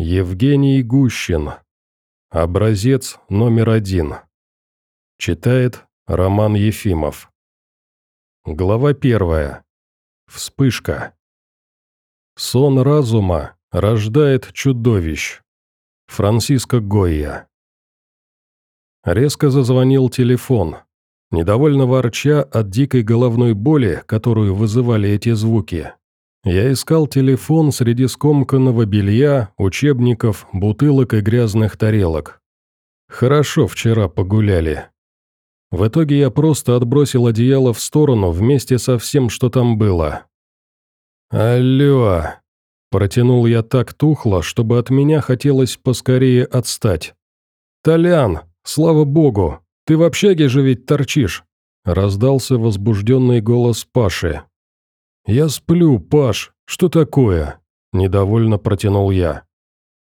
Евгений Гущин. Образец номер один. Читает Роман Ефимов. Глава первая. Вспышка. Сон разума рождает чудовищ. Франциско Гойя. Резко зазвонил телефон. Недовольно ворча от дикой головной боли, которую вызывали эти звуки, я искал телефон среди скомканного белья, учебников, бутылок и грязных тарелок. Хорошо вчера погуляли. В итоге я просто отбросил одеяло в сторону вместе со всем, что там было. «Алло!» Протянул я так тухло, чтобы от меня хотелось поскорее отстать. «Толян, слава богу, ты в общаге же ведь торчишь!» Раздался возбужденный голос Паши. «Я сплю, Паш, что такое?» – недовольно протянул я.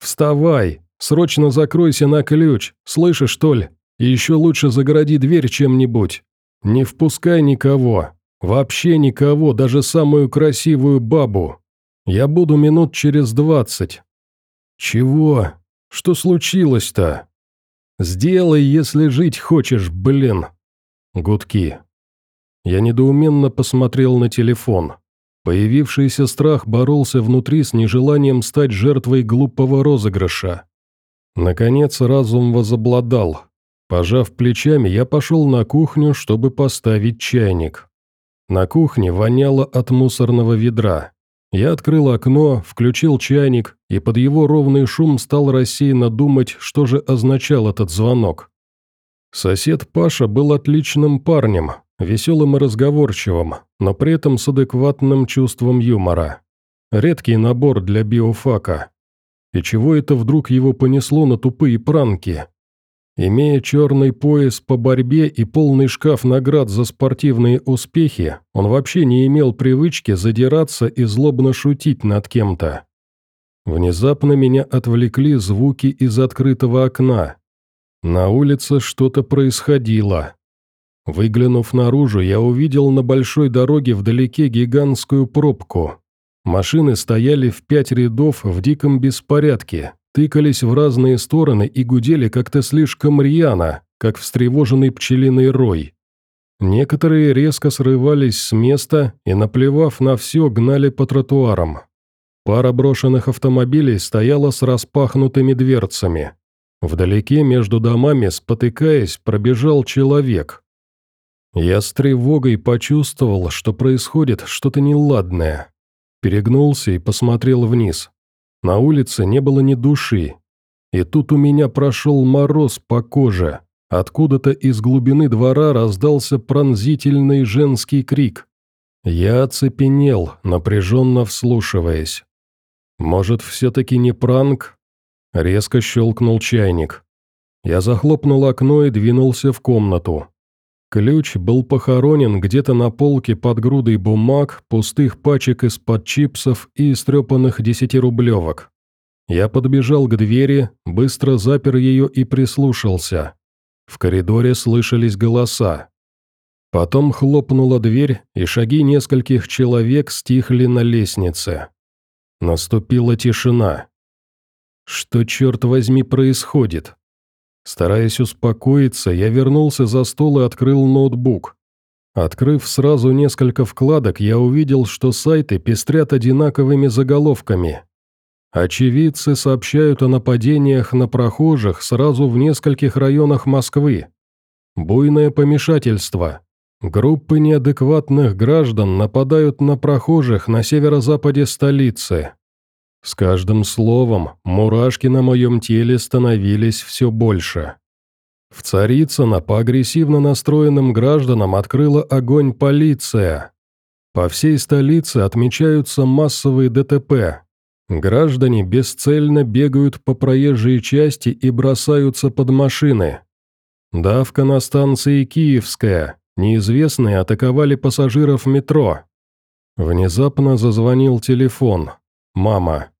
«Вставай, срочно закройся на ключ, слышишь, что ли? И еще лучше загороди дверь чем-нибудь. Не впускай никого, вообще никого, даже самую красивую бабу. Я буду минут через двадцать». «Чего? Что случилось-то?» «Сделай, если жить хочешь, блин!» Гудки. Я недоуменно посмотрел на телефон. Появившийся страх боролся внутри с нежеланием стать жертвой глупого розыгрыша. Наконец разум возобладал. Пожав плечами, я пошел на кухню, чтобы поставить чайник. На кухне воняло от мусорного ведра. Я открыл окно, включил чайник, и под его ровный шум стал рассеянно думать, что же означал этот звонок. Сосед Паша был отличным парнем, веселым и разговорчивым, но при этом с адекватным чувством юмора. Редкий набор для биофака. И чего это вдруг его понесло на тупые пранки? Имея черный пояс по борьбе и полный шкаф наград за спортивные успехи, он вообще не имел привычки задираться и злобно шутить над кем-то. Внезапно меня отвлекли звуки из открытого окна. На улице что-то происходило. Выглянув наружу, я увидел на большой дороге вдалеке гигантскую пробку. Машины стояли в пять рядов в диком беспорядке, тыкались в разные стороны и гудели как-то слишком рьяно, как встревоженный пчелиный рой. Некоторые резко срывались с места и, наплевав на все, гнали по тротуарам. Пара брошенных автомобилей стояла с распахнутыми дверцами. Вдалеке между домами, спотыкаясь, пробежал человек, я с тревогой почувствовал, что происходит что-то неладное. Перегнулся и посмотрел вниз. На улице не было ни души. И тут у меня прошел мороз по коже. Откуда-то из глубины двора раздался пронзительный женский крик. Я оцепенел, напряженно вслушиваясь. «Может, все-таки не пранк?» Резко щелкнул чайник. Я захлопнул окно и двинулся в комнату. Ключ был похоронен где-то на полке под грудой бумаг, пустых пачек из-под чипсов и истрепанных десятирублевок. Я подбежал к двери, быстро запер ее и прислушался. В коридоре слышались голоса. Потом хлопнула дверь, и шаги нескольких человек стихли на лестнице. Наступила тишина. Что, черт возьми, происходит? Стараясь успокоиться, я вернулся за стол и открыл ноутбук. Открыв сразу несколько вкладок, я увидел, что сайты пестрят одинаковыми заголовками. Очевидцы сообщают о нападениях на прохожих сразу в нескольких районах Москвы. Буйное помешательство. Группы неадекватных граждан нападают на прохожих на северо-западе столицы. С каждым словом мурашки на моем теле становились все больше. В Царицыно по агрессивно настроенным гражданам открыла огонь полиция. По всей столице отмечаются массовые ДТП. Граждане бесцельно бегают по проезжей части и бросаются под машины. Давка на станции Киевская. Неизвестные атаковали пассажиров метро. Внезапно зазвонил телефон. Мама.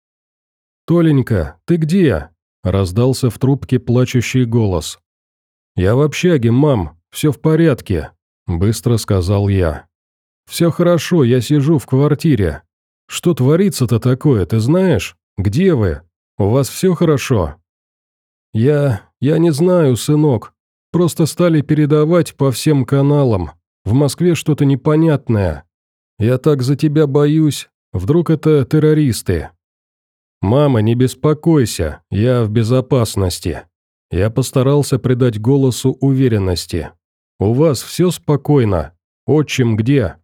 «Толенька, ты где?» – раздался в трубке плачущий голос. «Я в общаге, мам, все в порядке», – быстро сказал я. «Все хорошо, я сижу в квартире. Что творится-то такое, ты знаешь? Где вы? У вас все хорошо?» «Я... я не знаю, сынок. Просто стали передавать по всем каналам. В Москве что-то непонятное. Я так за тебя боюсь. Вдруг это террористы?» «Мама, не беспокойся, я в безопасности». Я постарался придать голосу уверенности. «У вас все спокойно? Отчим где?»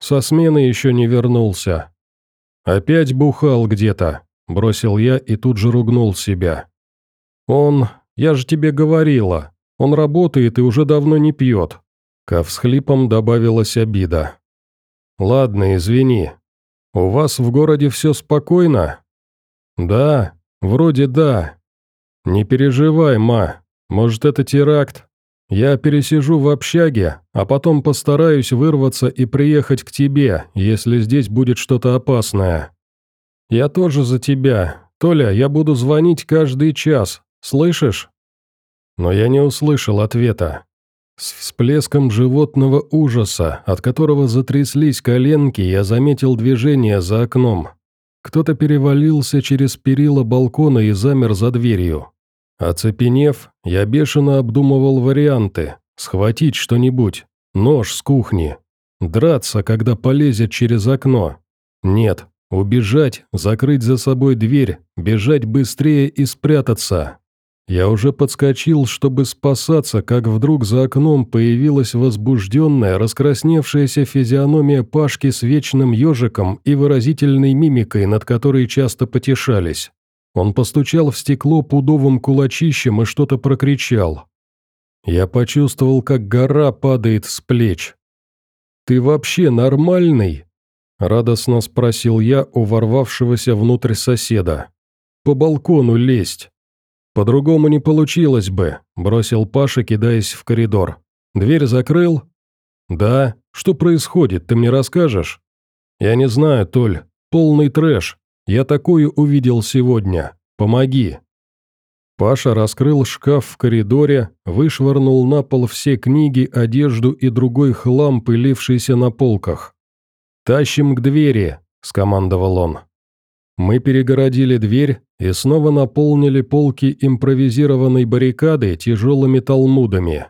Со смены еще не вернулся. «Опять бухал где-то», – бросил я и тут же ругнул себя. «Он... Я же тебе говорила. Он работает и уже давно не пьет». Ко всхлипам добавилась обида. «Ладно, извини. У вас в городе все спокойно?» «Да, вроде да. Не переживай, ма. Может, это теракт? Я пересижу в общаге, а потом постараюсь вырваться и приехать к тебе, если здесь будет что-то опасное. Я тоже за тебя. Толя, я буду звонить каждый час. Слышишь?» Но я не услышал ответа. С всплеском животного ужаса, от которого затряслись коленки, я заметил движение за окном. Кто-то перевалился через перила балкона и замер за дверью. Оцепенев, я бешено обдумывал варианты. Схватить что-нибудь, нож с кухни, драться, когда полезет через окно. Нет, убежать, закрыть за собой дверь, бежать быстрее и спрятаться. Я уже подскочил, чтобы спасаться, как вдруг за окном появилась возбужденная, раскрасневшаяся физиономия Пашки с вечным ежиком и выразительной мимикой, над которой часто потешались. Он постучал в стекло пудовым кулачищем и что-то прокричал. Я почувствовал, как гора падает с плеч. «Ты вообще нормальный?» – радостно спросил я у ворвавшегося внутрь соседа. «По балкону лезть». «По-другому не получилось бы», – бросил Паша, кидаясь в коридор. «Дверь закрыл?» «Да. Что происходит, ты мне расскажешь?» «Я не знаю, Толь. Полный трэш. Я такое увидел сегодня. Помоги». Паша раскрыл шкаф в коридоре, вышвырнул на пол все книги, одежду и другой хлам, пылившийся на полках. «Тащим к двери», – скомандовал он. Мы перегородили дверь и снова наполнили полки импровизированной баррикады тяжелыми талмудами.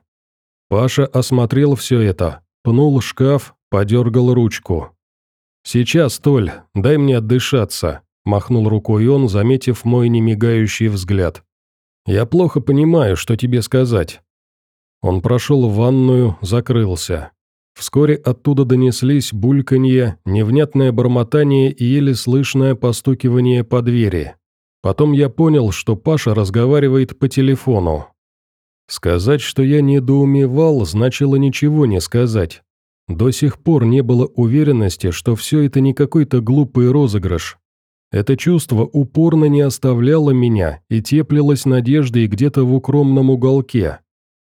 Паша осмотрел все это, пнул шкаф, подергал ручку. «Сейчас, Толь, дай мне отдышаться», – махнул рукой он, заметив мой немигающий взгляд. «Я плохо понимаю, что тебе сказать». Он прошел в ванную, закрылся. Вскоре оттуда донеслись бульканье, невнятное бормотание и еле слышное постукивание по двери. Потом я понял, что Паша разговаривает по телефону. Сказать, что я недоумевал, значило ничего не сказать. До сих пор не было уверенности, что все это не какой-то глупый розыгрыш. Это чувство упорно не оставляло меня и теплилось надеждой где-то в укромном уголке.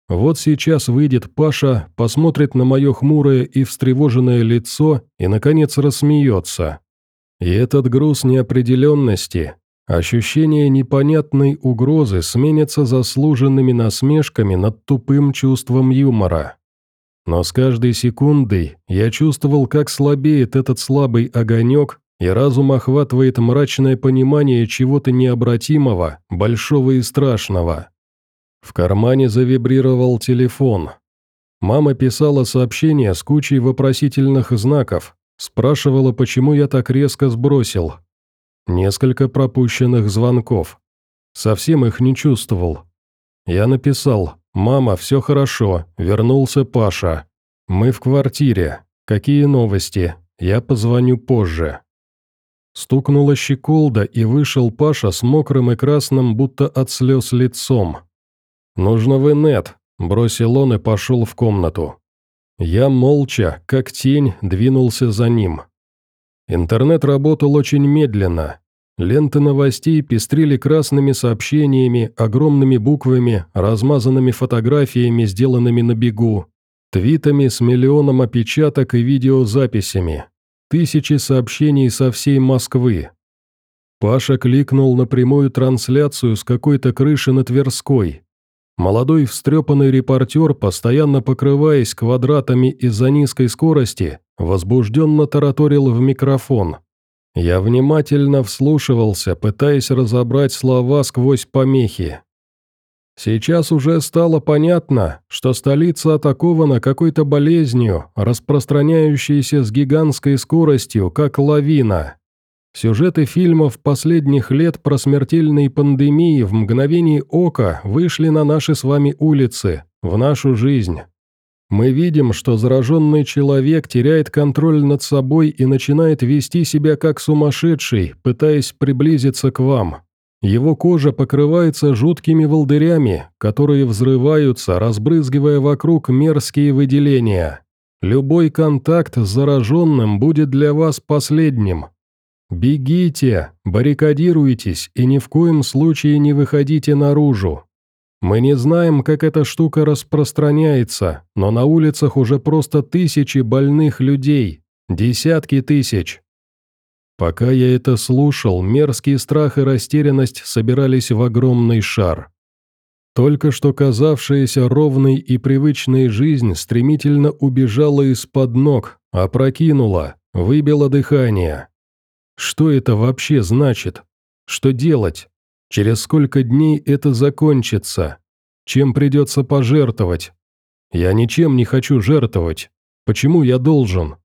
Вот сейчас выйдет Паша, посмотрит на мое хмурое и встревоженное лицо и, наконец, рассмеется. И этот груз неопределенности, ощущение непонятной угрозы сменится заслуженными насмешками над тупым чувством юмора. Но с каждой секундой я чувствовал, как слабеет этот слабый огонек, и разум охватывает мрачное понимание чего-то необратимого, большого и страшного. В кармане завибрировал телефон. Мама писала сообщение с кучей вопросительных знаков, спрашивала, почему я так резко сбросил. Несколько пропущенных звонков. Совсем их не чувствовал. Я написал «Мама, все хорошо, вернулся Паша. Мы в квартире. Какие новости? Я позвоню позже». Стукнула щеколда, и вышел Паша с мокрым и красным, будто от слез лицом. «Нужно в инет», – бросил он и пошел в комнату. Я молча, как тень, двинулся за ним. Интернет работал очень медленно. Ленты новостей пестрили красными сообщениями, огромными буквами, размазанными фотографиями, сделанными на бегу, твитами с миллионом опечаток и видеозаписями, тысячи сообщений со всей Москвы. Паша кликнул на прямую трансляцию с какой-то крыши на Тверской. Молодой встрепанный репортер, постоянно покрываясь квадратами из-за низкой скорости, возбужденно тараторил в микрофон. Я внимательно вслушивался, пытаясь разобрать слова сквозь помехи. Сейчас уже стало понятно, что столица атакована какой-то болезнью, распространяющейся с гигантской скоростью, как лавина. Сюжеты фильмов последних лет про смертельные пандемии в мгновение ока вышли на наши с вами улицы, в нашу жизнь. Мы видим, что зараженный человек теряет контроль над собой и начинает вести себя как сумасшедший, пытаясь приблизиться к вам. Его кожа покрывается жуткими волдырями, которые взрываются, разбрызгивая вокруг мерзкие выделения. Любой контакт с зараженным будет для вас последним. Бегите, баррикадируйтесь и ни в коем случае не выходите наружу. Мы не знаем, как эта штука распространяется, но на улицах уже просто тысячи больных людей, десятки тысяч. Пока я это слушал, мерзкий страх и растерянность собирались в огромный шар. Только что казавшаяся ровной и привычной жизнь стремительно убежала из-под ног, опрокинула, выбила дыхание. Что это вообще значит? Что делать? Через сколько дней это закончится? Чем придется пожертвовать? Я ничем не хочу жертвовать. Почему я должен?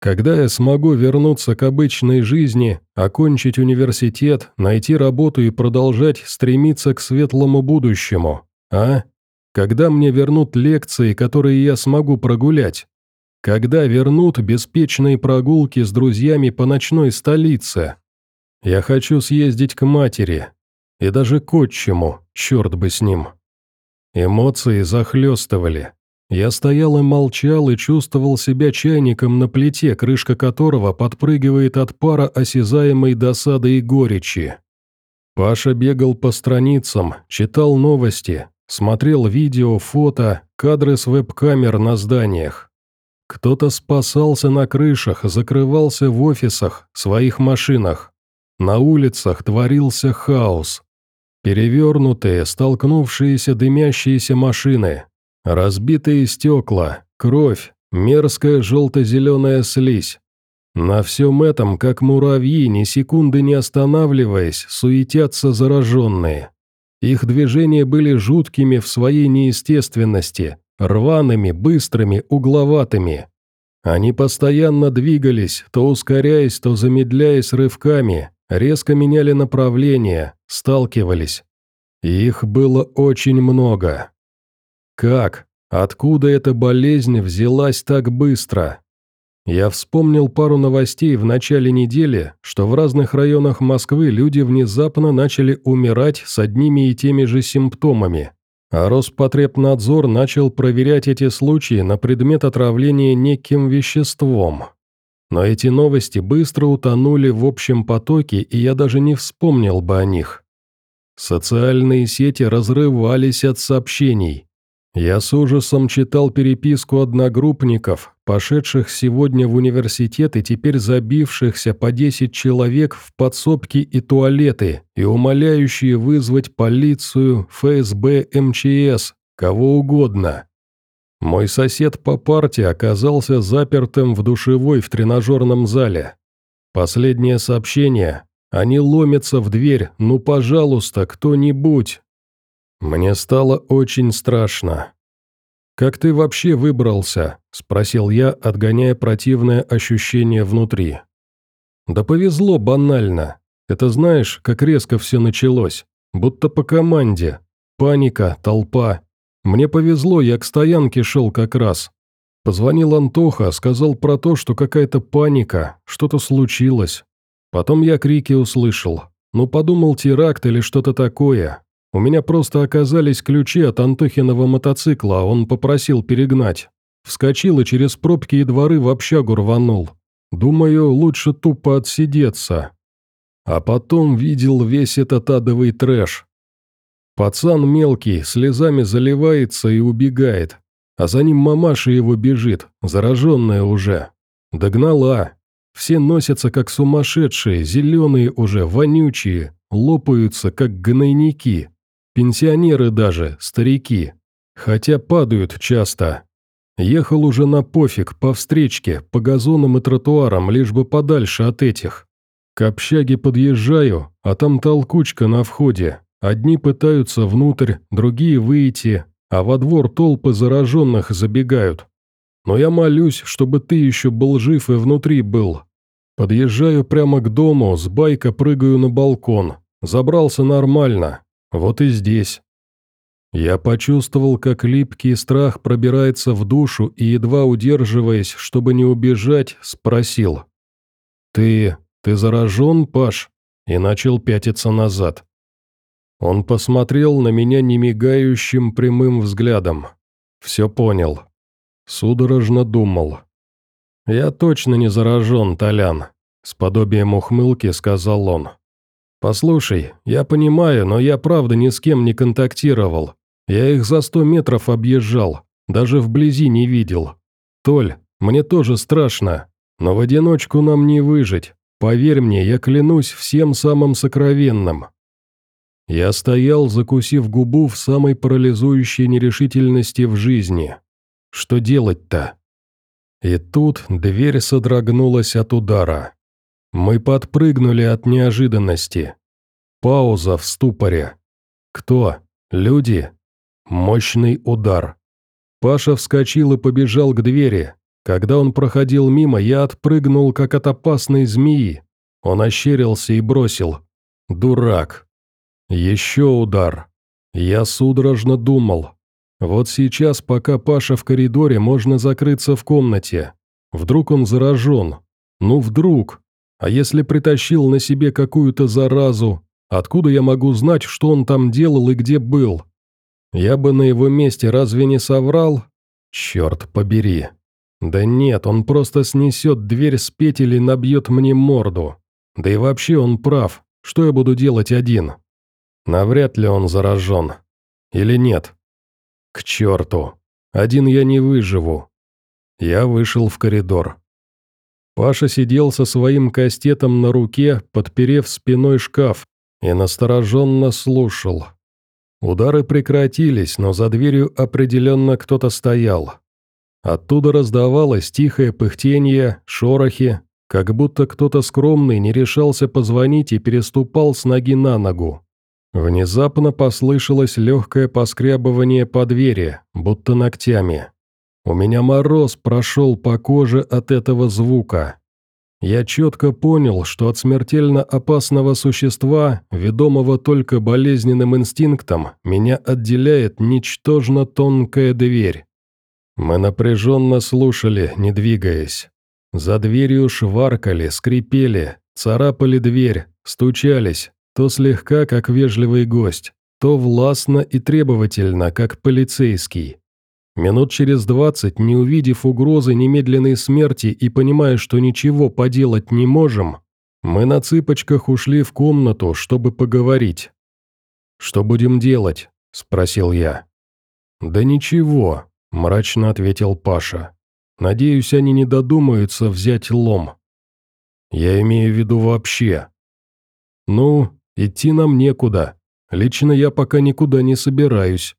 Когда я смогу вернуться к обычной жизни, окончить университет, найти работу и продолжать стремиться к светлому будущему, а? Когда мне вернут лекции, которые я смогу прогулять? Когда вернут беспечные прогулки с друзьями по ночной столице? Я хочу съездить к матери. И даже к отчиму, черт бы с ним. Эмоции захлестывали. Я стоял и молчал и чувствовал себя чайником на плите, крышка которого подпрыгивает от пара осязаемой досады и горечи. Паша бегал по страницам, читал новости, смотрел видео, фото, кадры с веб-камер на зданиях. Кто-то спасался на крышах, закрывался в офисах, своих машинах. На улицах творился хаос. Перевернутые, столкнувшиеся дымящиеся машины, Разбитые стекла, кровь, мерзкая желто-зеленая слизь. На всем этом, как муравьи, ни секунды не останавливаясь, суетятся зараженные. Их движения были жуткими в своей неестественности, рваными, быстрыми, угловатыми. Они постоянно двигались, то ускоряясь, то замедляясь рывками, резко меняли направление, сталкивались. И их было очень много. Как? Откуда эта болезнь взялась так быстро? Я вспомнил пару новостей в начале недели, что в разных районах Москвы люди внезапно начали умирать с одними и теми же симптомами, а Роспотребнадзор начал проверять эти случаи на предмет отравления неким веществом. Но эти новости быстро утонули в общем потоке, и я даже не вспомнил бы о них. Социальные сети разрывались от сообщений. Я с ужасом читал переписку одногруппников, пошедших сегодня в университет и теперь забившихся по 10 человек в подсобки и туалеты и умоляющие вызвать полицию, ФСБ, МЧС, кого угодно. Мой сосед по парте оказался запертым в душевой в тренажерном зале. Последнее сообщение. Они ломятся в дверь, ну пожалуйста, кто-нибудь. Мне стало очень страшно. «Как ты вообще выбрался?» – спросил я, отгоняя противное ощущение внутри. «Да повезло банально. Это знаешь, как резко все началось. Будто по команде. Паника, толпа. Мне повезло, я к стоянке шел как раз. Позвонил Антоха, сказал про то, что какая-то паника, что-то случилось. Потом я крики услышал. Ну, подумал теракт или что-то такое. У меня просто оказались ключи от Антохиного мотоцикла, а он попросил перегнать. Вскочил и через пробки и дворы в общагу рванул. Думаю, лучше тупо отсидеться. А потом видел весь этот адовый трэш. Пацан мелкий, слезами заливается и убегает. А за ним мамаша его бежит, зараженная уже. Догнала. Все носятся как сумасшедшие, зеленые уже, вонючие, лопаются как гнойники. Пенсионеры даже, старики. Хотя падают часто. Ехал уже на пофиг, по встречке, по газонам и тротуарам, лишь бы подальше от этих. К общаге подъезжаю, а там толкучка на входе. Одни пытаются внутрь, другие выйти, а во двор толпы зараженных забегают. Но я молюсь, чтобы ты еще был жив и внутри был. Подъезжаю прямо к дому, с байка прыгаю на балкон. Забрался нормально. Вот и здесь. Я почувствовал, как липкий страх пробирается в душу и, едва удерживаясь, чтобы не убежать, спросил. «Ты... ты заражен, Паш?» и начал пятиться назад. Он посмотрел на меня немигающим прямым взглядом. Все понял. Судорожно думал. «Я точно не заражен, Толян», — с подобием ухмылки сказал он. «Послушай, я понимаю, но я правда ни с кем не контактировал. Я их за сто метров объезжал, даже вблизи не видел. Толь, мне тоже страшно, но в одиночку нам не выжить. Поверь мне, я клянусь всем самым сокровенным». Я стоял, закусив губу в самой парализующей нерешительности в жизни. Что делать-то? И тут дверь содрогнулась от удара. Мы подпрыгнули от неожиданности. Пауза в ступоре. Кто? Люди? Мощный удар. Паша вскочил и побежал к двери. Когда он проходил мимо, я отпрыгнул, как от опасной змеи. Он ощерился и бросил. «Дурак!» Еще удар. Я судорожно думал. Вот сейчас, пока Паша в коридоре, можно закрыться в комнате. Вдруг он заражен. Ну вдруг. А если притащил на себе какую-то заразу, откуда я могу знать, что он там делал и где был? Я бы на его месте разве не соврал? Черт побери. Да нет, он просто снесет дверь с петель и набьет мне морду. Да и вообще он прав. Что я буду делать один? Навряд ли он заражен. Или нет? К черту. Один я не выживу. Я вышел в коридор. Паша сидел со своим кастетом на руке, подперев спиной шкаф, и настороженно слушал. Удары прекратились, но за дверью определенно кто-то стоял. Оттуда раздавалось тихое пыхтение, шорохи, как будто кто-то скромный не решался позвонить и переступал с ноги на ногу. Внезапно послышалось легкое поскребывание по двери, будто ногтями. У меня мороз прошел по коже от этого звука. Я четко понял, что от смертельно опасного существа, ведомого только болезненным инстинктом, меня отделяет ничтожно тонкая дверь. Мы напряженно слушали, не двигаясь. За дверью шваркали, скрипели, царапали дверь, стучались, то слегка, как вежливый гость, то властно и требовательно, как полицейский. Минут через двадцать, не увидев угрозы немедленной смерти и понимая, что ничего поделать не можем, мы на цыпочках ушли в комнату, чтобы поговорить. «Что будем делать?» – спросил я. «Да ничего», – мрачно ответил Паша. «Надеюсь, они не додумаются взять лом». «Я имею в виду вообще». «Ну, идти нам некуда. Лично я пока никуда не собираюсь.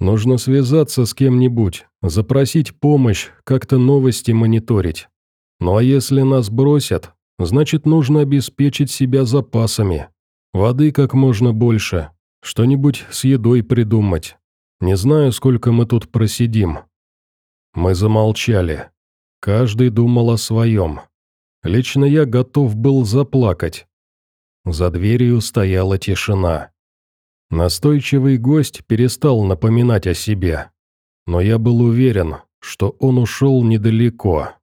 Нужно связаться с кем-нибудь, запросить помощь, как-то новости мониторить. Ну а если нас бросят, значит нужно обеспечить себя запасами. Воды как можно больше, что-нибудь с едой придумать. Не знаю, сколько мы тут просидим». Мы замолчали. Каждый думал о своем. Лично я готов был заплакать. За дверью стояла тишина. Настойчивый гость перестал напоминать о себе. Но я был уверен, что он ушел недалеко.